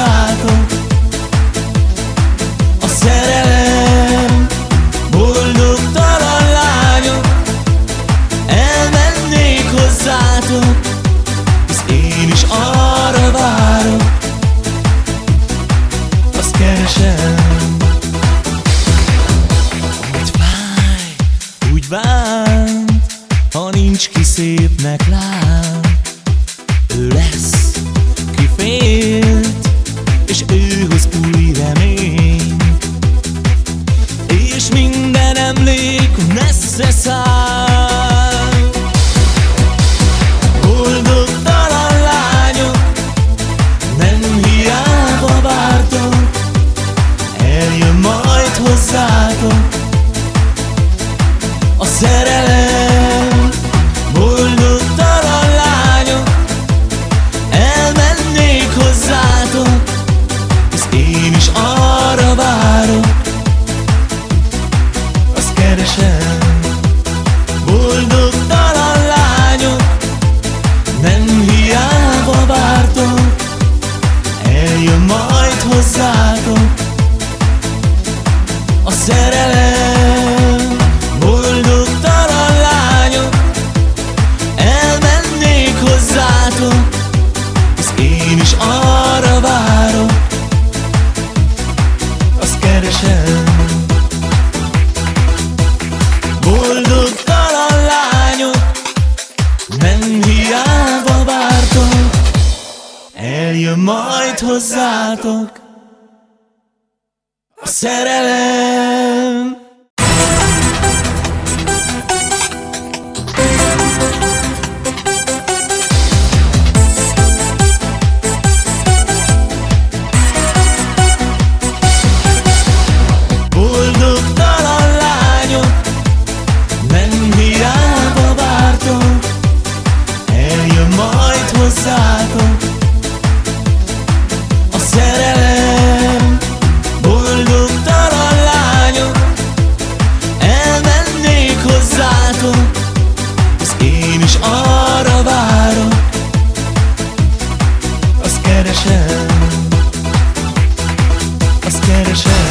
hozzátok A szerelem boldogtalan lányok. Elmennék hozzátok Hisz én is arra várok. Azt keresem. Hogy fáj, úgy bánt Ha nincs ki szépnek lát zemlji nese se sa keresem. Boldogtalan lányok Nem hiába vártok Eljön majd hozzátok A szerelem. Boldogtalan lányok Elmennék hozzátok Hisz én is arra várok Azt keresem Boldogtalan lányok Nem hiába vártok. Eljön majd hozzátok A szerelem Eljön majd hozzátok. A szerelem Boldogtalan lányok Elmennék hozzátok Hisz én is arra várok. Azt keresem Azt keresem